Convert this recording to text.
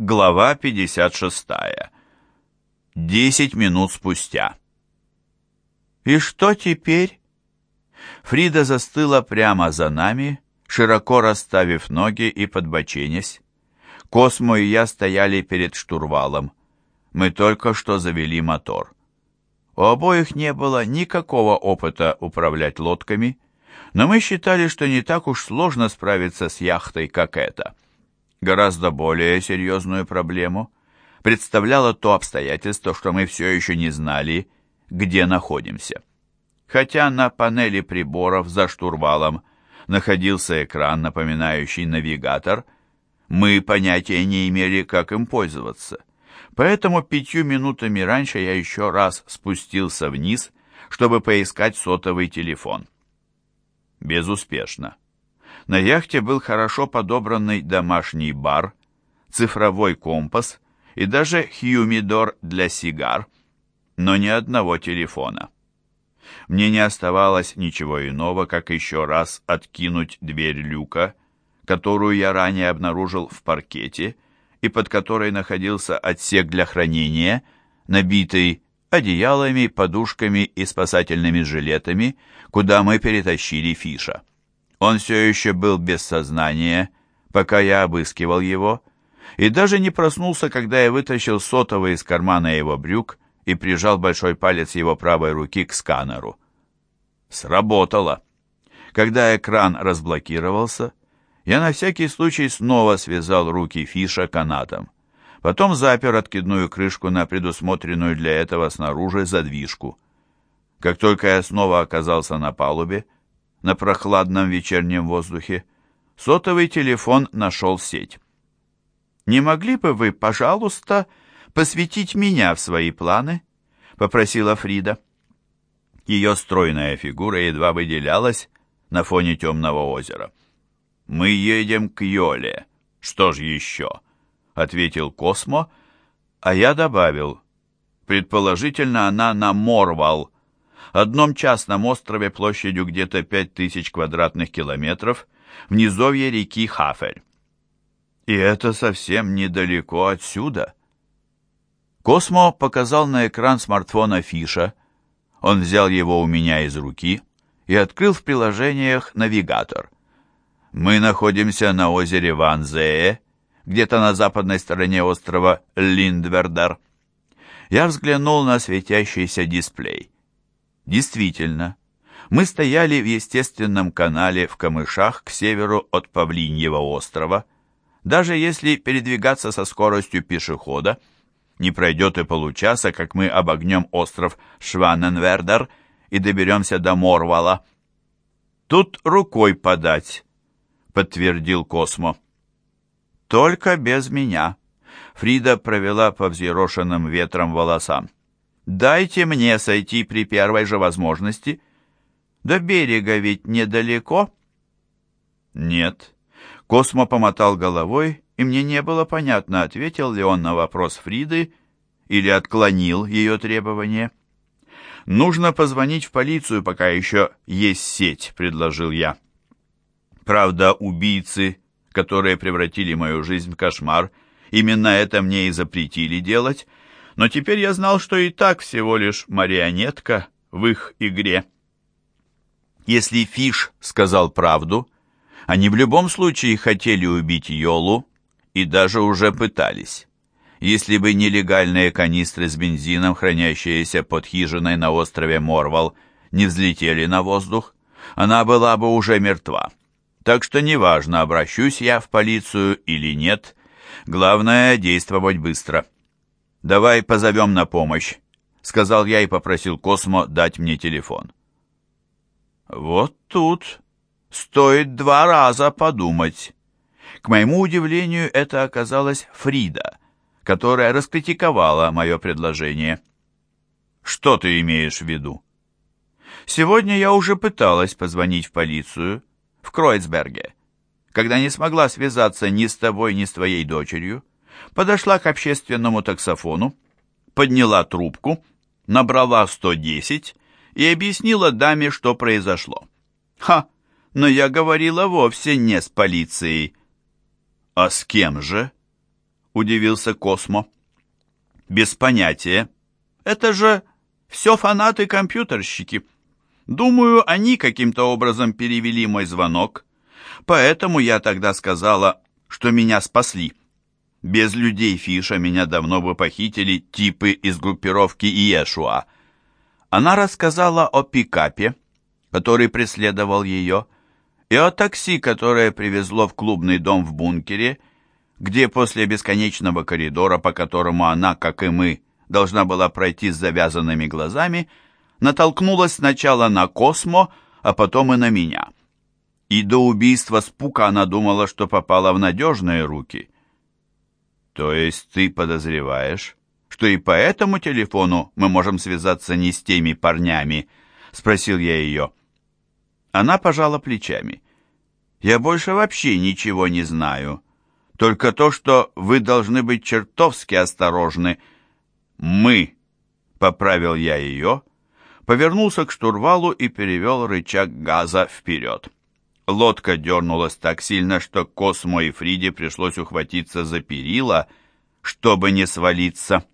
Глава 56. Десять минут спустя. «И что теперь?» Фрида застыла прямо за нами, широко расставив ноги и подбоченясь. Космо и я стояли перед штурвалом. Мы только что завели мотор. У обоих не было никакого опыта управлять лодками, но мы считали, что не так уж сложно справиться с яхтой, как эта. Гораздо более серьезную проблему представляло то обстоятельство, что мы все еще не знали, где находимся. Хотя на панели приборов за штурвалом находился экран, напоминающий навигатор, мы понятия не имели, как им пользоваться. Поэтому пятью минутами раньше я еще раз спустился вниз, чтобы поискать сотовый телефон. Безуспешно. На яхте был хорошо подобранный домашний бар, цифровой компас и даже хьюмидор для сигар, но ни одного телефона. Мне не оставалось ничего иного, как еще раз откинуть дверь люка, которую я ранее обнаружил в паркете и под которой находился отсек для хранения, набитый одеялами, подушками и спасательными жилетами, куда мы перетащили Фиша. Он все еще был без сознания, пока я обыскивал его, и даже не проснулся, когда я вытащил сотовый из кармана его брюк и прижал большой палец его правой руки к сканеру. Сработало. Когда экран разблокировался, я на всякий случай снова связал руки Фиша канатом. Потом запер откидную крышку на предусмотренную для этого снаружи задвижку. Как только я снова оказался на палубе, на прохладном вечернем воздухе, сотовый телефон нашел сеть. «Не могли бы вы, пожалуйста, посвятить меня в свои планы?» — попросила Фрида. Ее стройная фигура едва выделялась на фоне темного озера. «Мы едем к Йоле. Что ж еще?» — ответил Космо, а я добавил. «Предположительно, она на Морвал, одном частном острове площадью где-то 5000 квадратных километров в низовье реки Хафель. И это совсем недалеко отсюда. Космо показал на экран смартфона Фиша. Он взял его у меня из руки и открыл в приложениях навигатор. Мы находимся на озере Ванзее, где-то на западной стороне острова Линдвердер. Я взглянул на светящийся дисплей. Действительно, мы стояли в естественном канале в камышах к северу от Павлиньего острова. Даже если передвигаться со скоростью пешехода, не пройдет и получаса, как мы обогнем остров Шваненвердер и доберемся до Морвала. «Тут рукой подать», — подтвердил Космо. «Только без меня». Фрида провела по взъерошенным ветром волосам. Дайте мне сойти при первой же возможности. До берега ведь недалеко. Нет. Космо помотал головой, и мне не было понятно, ответил ли он на вопрос Фриды или отклонил ее требование. «Нужно позвонить в полицию, пока еще есть сеть», — предложил я. Правда, убийцы, которые превратили мою жизнь в кошмар, именно это мне и запретили делать, но теперь я знал, что и так всего лишь марионетка в их игре. Если Фиш сказал правду, они в любом случае хотели убить Йолу и даже уже пытались. Если бы нелегальные канистры с бензином, хранящиеся под хижиной на острове Морвал, не взлетели на воздух, она была бы уже мертва. Так что неважно, обращусь я в полицию или нет, главное действовать быстро. «Давай позовем на помощь», — сказал я и попросил Космо дать мне телефон. «Вот тут стоит два раза подумать». К моему удивлению, это оказалась Фрида, которая раскритиковала мое предложение. «Что ты имеешь в виду?» «Сегодня я уже пыталась позвонить в полицию в Кройцберге, когда не смогла связаться ни с тобой, ни с твоей дочерью подошла к общественному таксофону, подняла трубку, набрала 110 и объяснила даме, что произошло. «Ха! Но я говорила вовсе не с полицией». «А с кем же?» удивился Космо. «Без понятия. Это же все фанаты-компьютерщики. Думаю, они каким-то образом перевели мой звонок. Поэтому я тогда сказала, что меня спасли. Без людей Фиша меня давно бы похитили типы из группировки Иешуа. Она рассказала о пикапе, который преследовал ее, и о такси, которое привезло в клубный дом в бункере, где после бесконечного коридора, по которому она, как и мы, должна была пройти с завязанными глазами, натолкнулась сначала на Космо, а потом и на меня. И до убийства Спука она думала, что попала в надежные руки. То есть ты подозреваешь, что и по этому телефону мы можем связаться не с теми парнями? Спросил я ее. Она пожала плечами. Я больше вообще ничего не знаю. Только то, что вы должны быть чертовски осторожны. Мы, поправил я ее, повернулся к штурвалу и перевел рычаг газа вперед. Лодка дернулась так сильно, что Космо и Фриде пришлось ухватиться за перила, чтобы не свалиться.